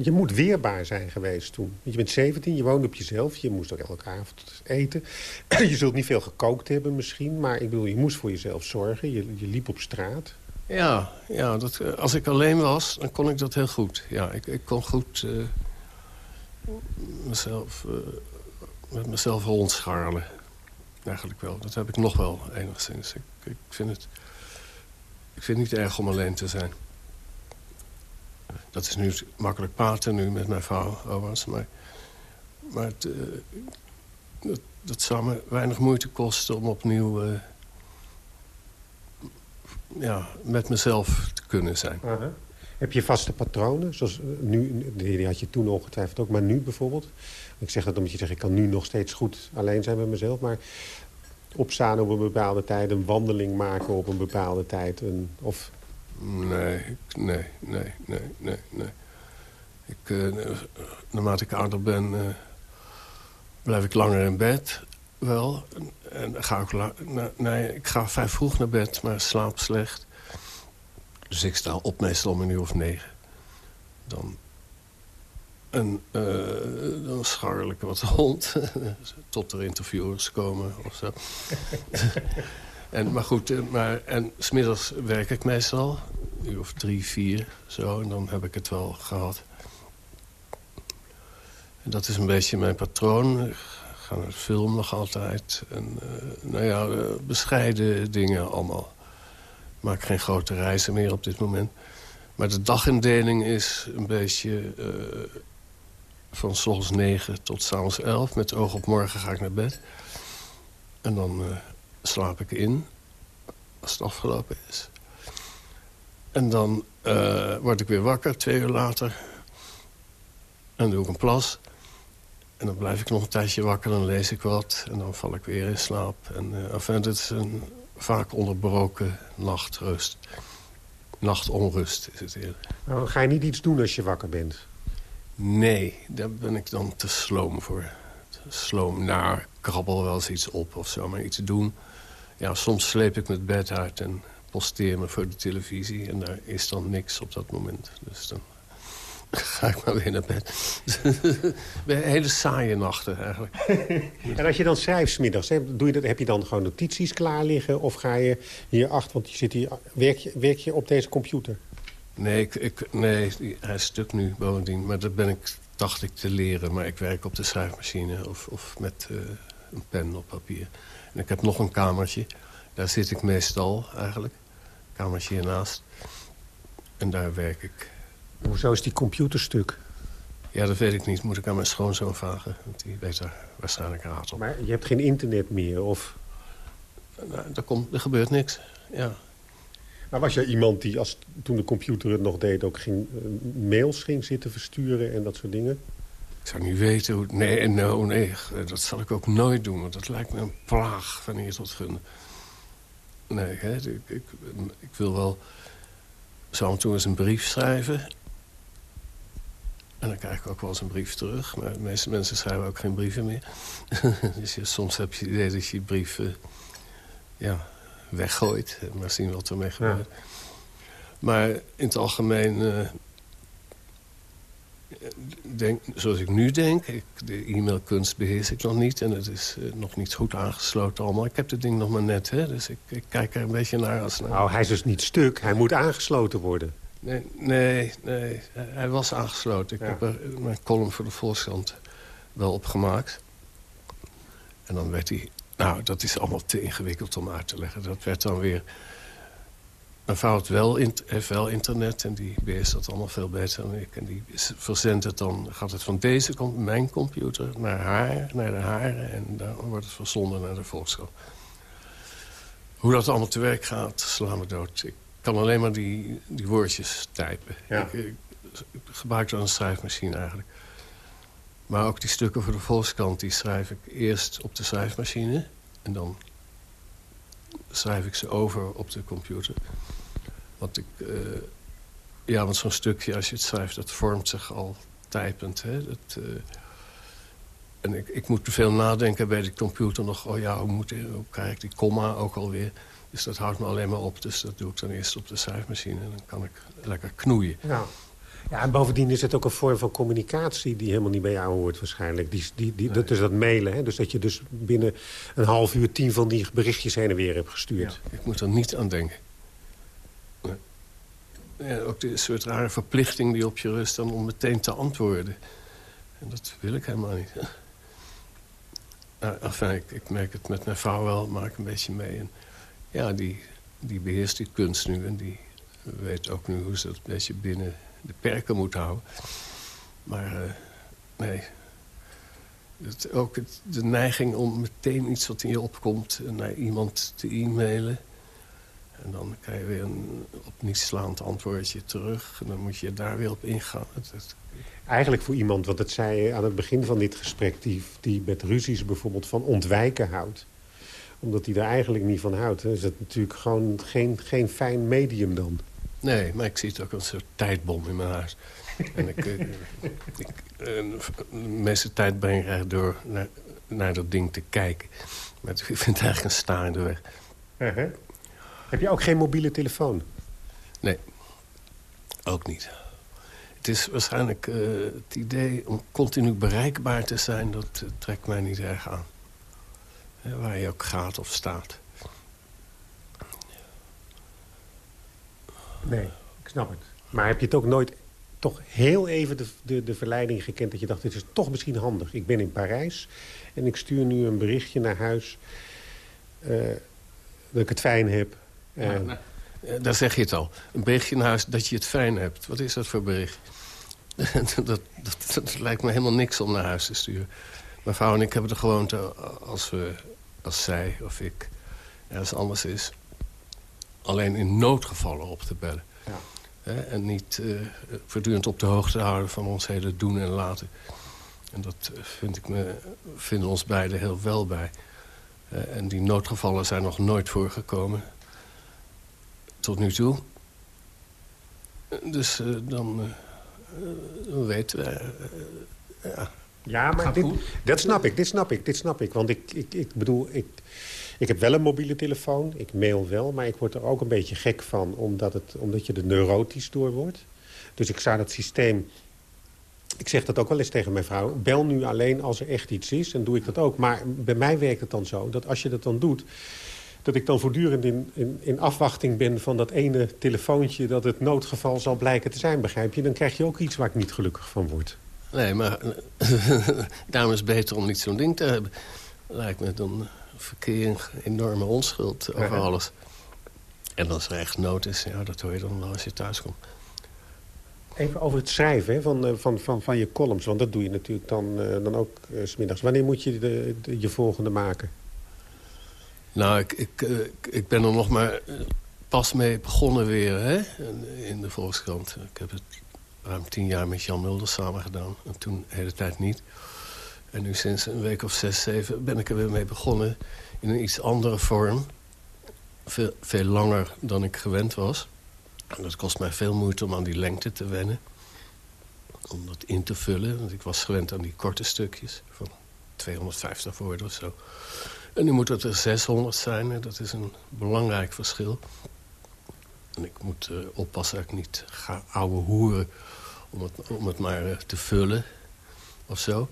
Je moet weerbaar zijn geweest toen. Je bent 17, je woont op jezelf. Je moest ook elke avond eten. je zult niet veel gekookt hebben misschien. Maar ik bedoel, je moest voor jezelf zorgen. Je, je liep op straat. Ja, ja dat, eh, als ik alleen was, dan kon ik dat heel goed. Ja, ik, ik kon goed uh, mezelf, uh, met mezelf rondscharrelen. Eigenlijk wel. Dat heb ik nog wel enigszins. Ik, ik, vind het, ik vind het niet erg om alleen te zijn. Dat is nu makkelijk praten nu met mijn vrouw, overigens. Maar, maar het, uh, dat, zou me weinig moeite kosten om opnieuw... Uh, ja, met mezelf te kunnen zijn. Heb je vaste patronen? Zoals eh, nu, die had je toen ongetwijfeld ook, maar nu bijvoorbeeld? Ik zeg dat omdat je zegt, ik kan nu nog steeds goed alleen zijn met mezelf. Maar opstaan op een bepaalde tijd, een wandeling maken op een bepaalde tijd. Een, of Nee, nee, nee, nee, nee, nee. Ik, uh, naarmate ik ouder ben, uh, blijf ik langer in bed. Wel. En, ga ik, nee, ik ga vrij vroeg naar bed, maar slaap slecht. Dus ik sta op meestal om een uur of negen. Dan, en uh, dan scharrel ik wat rond. tot er interviewers komen of zo. En, maar goed, eh, maar, en smiddags werk ik meestal. Of drie, vier, zo. En dan heb ik het wel gehad. En dat is een beetje mijn patroon. Ik ga naar de film nog altijd. En, uh, nou ja, uh, bescheiden dingen allemaal. Ik maak geen grote reizen meer op dit moment. Maar de dagindeling is een beetje... Van s 9 tot s'avonds 11. Met oog op morgen ga ik naar bed. En dan slaap ik in als het afgelopen is. En dan uh, word ik weer wakker, twee uur later. En doe ik een plas. En dan blijf ik nog een tijdje wakker, dan lees ik wat. En dan val ik weer in slaap. En uh, enfin, het is een vaak onderbroken nachtrust. Nachtonrust is het eerder. Nou, ga je niet iets doen als je wakker bent? Nee, daar ben ik dan te sloom voor. Te sloom. Nou, krabbel wel eens iets op of zo, maar iets doen ja, soms sleep ik met bed uit en posteer me voor de televisie. En daar is dan niks op dat moment. Dus dan ga ik maar weer naar bed. Hele saaie nachten eigenlijk. en als je dan schrijft smiddags, doe je dat, heb je dan gewoon notities klaar liggen? Of ga je hier achter, want je zit hier, werk, je, werk je op deze computer? Nee, ik, ik, nee, hij is stuk nu bovendien. Maar dat ben ik, dacht ik, te leren. Maar ik werk op de schrijfmachine of, of met uh, een pen op papier. En ik heb nog een kamertje. Daar zit ik meestal eigenlijk. Kamertje hiernaast. En daar werk ik. Hoezo is die computerstuk? Ja, dat weet ik niet. Moet ik aan mijn schoonzoon vragen. Want die weet er waarschijnlijk raad op. Maar je hebt geen internet meer, of? Nou, er, komt, er gebeurt niks, ja. Maar was jij iemand die, als, toen de computer het nog deed... ook ging, uh, mails ging zitten versturen en dat soort dingen? Ik zou niet weten hoe... Nee, no, nee, dat zal ik ook nooit doen. Want dat lijkt me een plaag van hier tot gunnen. Nee, hè, ik, ik, ik, wil wel... Zou toen eens een brief schrijven. En dan krijg ik ook wel eens een brief terug. Maar de meeste mensen schrijven ook geen brieven meer. dus je, soms heb je het idee dat je je brief uh, ja, weggooit. Maar zien wat ermee gebeurt. Ja. Maar in het algemeen... Uh, denk, zoals ik nu denk, ik, de e-mailkunst beheers ik nog niet... en het is uh, nog niet goed aangesloten allemaal. Ik heb het ding nog maar net, hè, dus ik, ik kijk er een beetje naar als. Nou, hij is dus niet stuk, hij moet aangesloten worden. Nee, nee, nee hij was aangesloten. Ik ja. heb er mijn column voor de Volkskrant wel opgemaakt. En dan werd hij... Nou, dat is allemaal te ingewikkeld om uit te leggen. Dat werd dan weer mijn vrouw heeft wel, heeft wel internet en die beheerst dat allemaal veel beter dan ik. En die verzendt het dan, gaat het van deze, mijn computer, naar haar, naar de hare. En dan wordt het verzonden naar de Volkskrant. Hoe dat allemaal te werk gaat, sla me dood. Ik kan alleen maar die, die woordjes typen. Ja. Ik, ik, gebruik dan een schrijfmachine eigenlijk. Maar ook die stukken voor de Volkskrant, die schrijf ik eerst op de schrijfmachine. En dan schrijf ik ze over op de computer. Want ik... Uh, ja, want zo'n stukje, als je het schrijft, dat vormt zich al typend. Hè? Uh, en ik, ik moet veel nadenken bij de computer nog. Oh ja, hoe, moet, hoe krijg ik die komma ook alweer? Dus dat houdt me alleen maar op. Dus dat doe ik dan eerst op de schrijfmachine. En dan kan ik lekker knoeien. Ja. Ja, en bovendien is het ook een vorm van communicatie die helemaal niet bij jou hoort waarschijnlijk. Die, die, die, Dat is dat mailen, hè? dus dat je dus binnen een half uur tien van die berichtjes heen en weer hebt gestuurd. ik moet er niet aan denken. Ja, ook de soort rare verplichting die op je rust dan om meteen te antwoorden. En dat wil ik helemaal niet. Nou, enfin, ik, ik, merk het met mijn vrouw wel, maak een beetje mee. En ja, die, die beheerst die kunst nu en die weet ook nu hoe ze dat een beetje binnen de perken moet houden. Maar uh, nee, het, ook de neiging om meteen iets wat in je opkomt... naar iemand te e-mailen. En dan krijg je weer een op niets slaand antwoordje terug. En dan moet je daar weer op ingaan. Het, Eigenlijk voor iemand, want het zei aan het begin van dit gesprek... die, die met ruzies bijvoorbeeld van ontwijken houdt omdat hij er eigenlijk niet van houdt. Is het natuurlijk gewoon geen, geen fijn medium dan. Nee, maar ik zie het ook als een soort tijdbom in mijn huis. en ik, uh, ik uh, de meeste tijd breng ik eigenlijk door naar, naar dat ding te kijken. Maar ik vind het eigenlijk een staande weg. Uh -huh. Heb je ook geen mobiele telefoon? Nee, ook niet. Het is waarschijnlijk uh, het idee om continu bereikbaar te zijn... dat trekt mij niet erg aan. waar je ook gaat of staat. Nee, ik snap het. Maar heb je het ook nooit toch heel even de, de, de verleiding gekend... dat je dacht, dit is toch misschien handig. Ik ben in Parijs en ik stuur nu een berichtje naar huis... Uh, dat ik het fijn heb. Nou, daar zeg je het al. Een berichtje naar huis dat je het fijn hebt. Wat is dat voor bericht? dat, dat, dat, lijkt me helemaal niks om naar huis te sturen. Mijn vrouw en ik hebben de gewoonte, als, we, als zij of ik ergens anders is... alleen in noodgevallen op te bellen. Ja. en niet uh, voortdurend op de hoogte houden van ons hele doen en laten. En dat vind ik me, vinden ons beiden heel wel bij. Uh, en die noodgevallen zijn nog nooit voorgekomen. Tot nu toe. Dus uh, dan weten we... ja, ja, maar dit, dat snap ik, dit snap ik, dit snap ik. Want ik, ik, ik bedoel, ik, ik heb wel een mobiele telefoon, ik mail wel... maar ik word er ook een beetje gek van, omdat, het, omdat je er neurotisch door wordt. Dus ik zou dat systeem... Ik zeg dat ook wel eens tegen mijn vrouw. Bel nu alleen als er echt iets is, en doe ik dat ook. Maar bij mij werkt het dan zo, dat als je dat dan doet... dat ik dan voortdurend in, in, in afwachting ben van dat ene telefoontje... dat het noodgeval zal blijken te zijn, begrijp je? Dan krijg je ook iets waar ik niet gelukkig van word. Nee, maar het beter om niet zo'n ding te hebben. Lijkt me dan verkeer een enorme onschuld over alles. En als er echt nood is, ja, dat hoor je dan wel als je thuis komt. Even over het schrijven hè, van, van, van, van je columns. Want dat doe je natuurlijk dan, uh, dan ook uh, smiddags. Wanneer moet je de, de, je volgende maken? Nou, ik, ik, uh, ik ben er nog maar pas mee begonnen weer hè, in de Volkskrant. Ik heb het ruim tien jaar met Jan Mulder samen gedaan. En toen de hele tijd niet. En nu sinds een week of zes, zeven ben ik er weer mee begonnen. In een iets andere vorm. Veel, veel langer dan ik gewend was. En dat kost mij veel moeite om aan die lengte te wennen. Om dat in te vullen. Want ik was gewend aan die korte stukjes. Van 250 woorden of zo. En nu moet het er 600 zijn. Dat is een belangrijk verschil. En ik moet uh, oppassen dat ik niet ga ouwe hoeren om het, om het maar uh, te vullen of zo.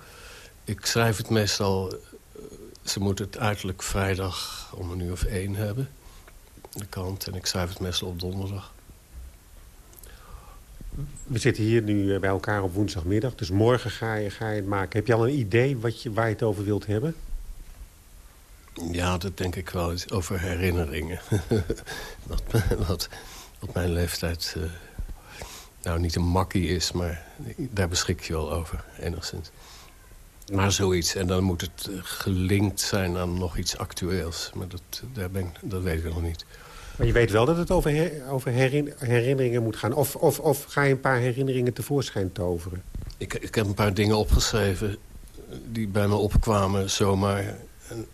Ik schrijf het meestal... Uh, ze moeten het uiterlijk vrijdag om een uur of één hebben. De kant. En ik schrijf het meestal op donderdag. We zitten hier nu bij elkaar op woensdagmiddag. Dus morgen ga je, ga je het maken. Heb je al een idee wat je, waar je het over wilt hebben? Ja, dat denk ik wel. Over herinneringen. wat, wat, wat mijn leeftijd uh, nou niet een makkie is, maar daar beschik je wel over, enigszins. Maar zoiets. En dan moet het gelinkt zijn aan nog iets actueels. Maar dat, daar ben ik, dat weet ik nog niet. Maar je weet wel dat het over, her, over herinneringen moet gaan? Of, of, of ga je een paar herinneringen tevoorschijn toveren? Ik, ik heb een paar dingen opgeschreven die bij me opkwamen zomaar. En,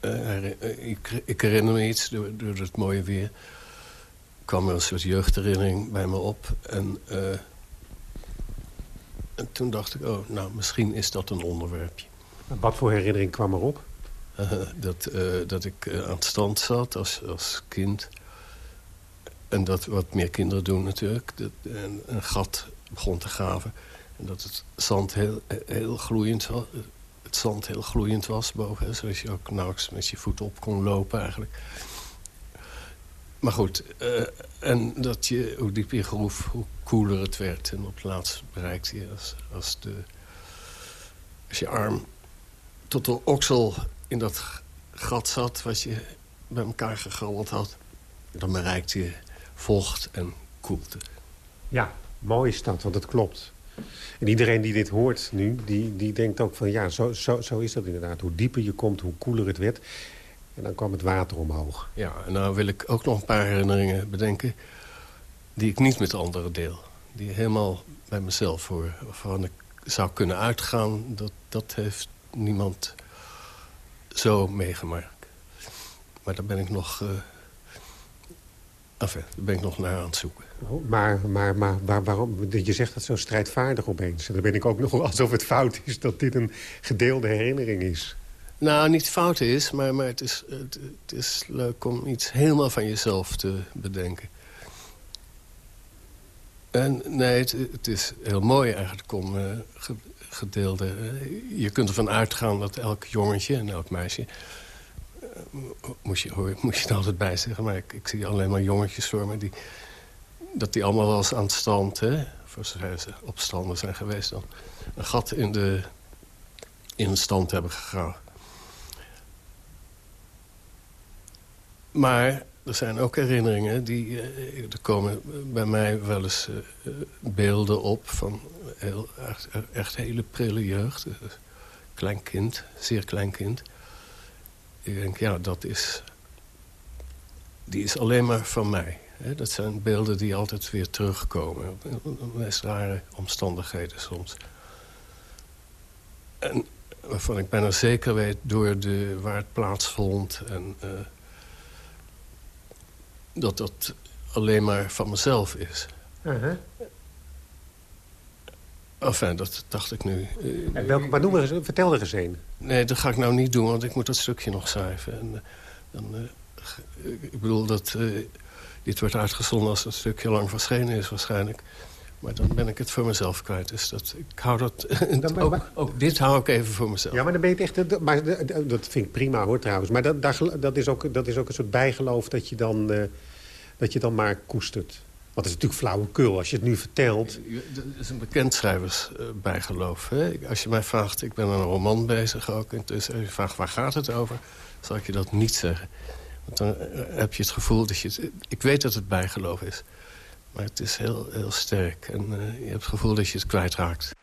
uh, ik, ik, herinner me iets door, door het mooie weer kwam er een soort jeugdherinnering bij me op. En, uh, en toen dacht ik, oh, nou, misschien is dat een onderwerpje. Wat voor herinnering kwam erop? Uh, dat, uh, dat ik aan het strand zat als, als kind. En dat wat meer kinderen doen natuurlijk. Dat, en een gat begon te graven. En dat het zand heel, heel gloeiend was. Het zand heel gloeiend was boven. Zodat je ook nauwelijks met je voet op kon lopen eigenlijk. Maar goed, uh, en dat je, hoe dieper je groef, hoe koeler het werd. En op het laatst bereikte je als, als, de, als je arm tot de oksel in dat gat zat... wat je bij elkaar gegrabbeld had... dan bereikte je vocht en koelte. Ja, mooi is dat, want het klopt. En iedereen die dit hoort nu, die, die denkt ook van... ja, zo, zo, zo is dat inderdaad. Hoe dieper je komt, hoe koeler het werd. En dan kwam het water omhoog. Ja, en nou wil ik ook nog een paar herinneringen bedenken... die ik niet met anderen deel. Die helemaal bij mezelf horen. Waarvan ik zou kunnen uitgaan, dat, dat heeft niemand zo meegemaakt. Maar daar ben ik nog... Uh, enfin, daar ben ik nog naar aan het zoeken. Oh, maar, maar, maar waarom? Je zegt dat zo strijdvaardig opeens. En dan ben ik ook nog alsof het fout is dat dit een gedeelde herinnering is. Nou, niet fout is, maar, maar het, is, het, is leuk om iets helemaal van jezelf te bedenken. En nee, het, het is heel mooi eigenlijk om uh, gedeelde... Uh, je kunt ervan uitgaan dat elk jongetje en elk meisje... Uh, moest, je, hoor, moest je er altijd bij zeggen, maar ik, ik, zie alleen maar jongetjes voor me... Die, dat die allemaal wel eens aan het strand, hè, voor zover ze opstanden zijn geweest... dan een gat in de, in stand hebben gegraven. Maar er zijn ook herinneringen die... Eh, er komen bij mij wel eens uh, beelden op van heel, echt, hele prille jeugd. Klein kind, zeer klein kind. Ik denk, ja, dat is... Die is alleen maar van mij. Dat zijn beelden die altijd weer terugkomen. Meest rare omstandigheden soms. En waarvan ik bijna zeker weet door de, waar het plaatsvond... en dat dat alleen maar van mezelf is. Uh -huh. Enfin, dat dacht ik nu. En welke, maar noem er, vertel er eens een. Nee, dat ga ik nou niet doen, want ik moet dat stukje nog schrijven. En, uh, dan, uh, ik bedoel, dat, uh, dit wordt uitgezonden als het stukje lang verschenen is waarschijnlijk. Maar dan ben ik het voor mezelf kwijt. Dus dat, ik hou dat, dan, ook, maar, ook, dit hou ik even voor mezelf. Ja, maar dan ben je het echt... Maar, dat vind ik prima hoor trouwens. Maar dat, dat, is, ook, dat is ook een soort bijgeloof dat je dan dat je dan maar koestert. Want het is natuurlijk flauwekul als je het nu vertelt. Dat is een bekend schrijversbijgeloof. Als je mij vraagt, ik ben aan een roman bezig ook... en dus je vraagt waar gaat het over, zal ik je dat niet zeggen. Want dan eh, heb je het gevoel dat je... Het, ik weet dat het bijgeloof is. Maar het is heel, heel sterk. En uh, je hebt het gevoel dat je het kwijtraakt.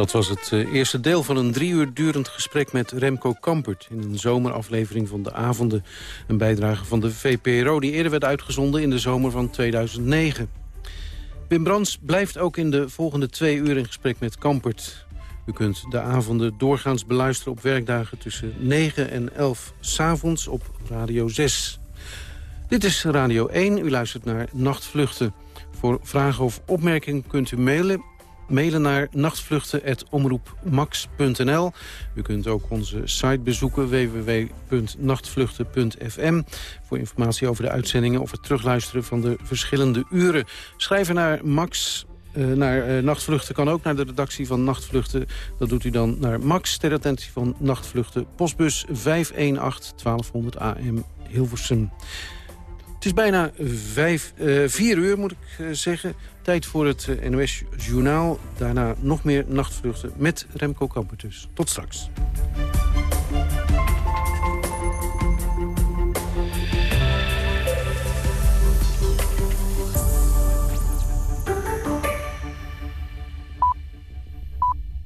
Dat was het eh, eerste deel van een drie uur durend gesprek met Remco Kampert... in een zomeraflevering van de avonden. Een bijdrage van de VPRO die eerder werd uitgezonden in de zomer van 2009. Wim Brands blijft ook in de volgende twee uur in gesprek met Kampert. U kunt de avonden doorgaans beluisteren op werkdagen tussen 9 en 11 s'avonds op Radio 6. Dit is Radio 1, u luistert naar Nachtvluchten. Voor vragen of opmerkingen kunt u mailen mailen naar nachtvluchten.omroepmax.nl. U kunt ook onze site bezoeken www.nachtvluchten.fm... voor informatie over de uitzendingen of het terugluisteren van de verschillende uren. Schrijven naar Max uh, naar uh, Nachtvluchten kan ook naar de redactie van Nachtvluchten. Dat doet u dan naar Max ter attentie van Nachtvluchten. Postbus 518 1200 AM Hilversum. Het is bijna vijf, uh, vier uur, moet ik zeggen. Tijd voor het eh, NOS Journaal. Daarna nog meer nachtvluchten met Remco Kampertus. Tot straks.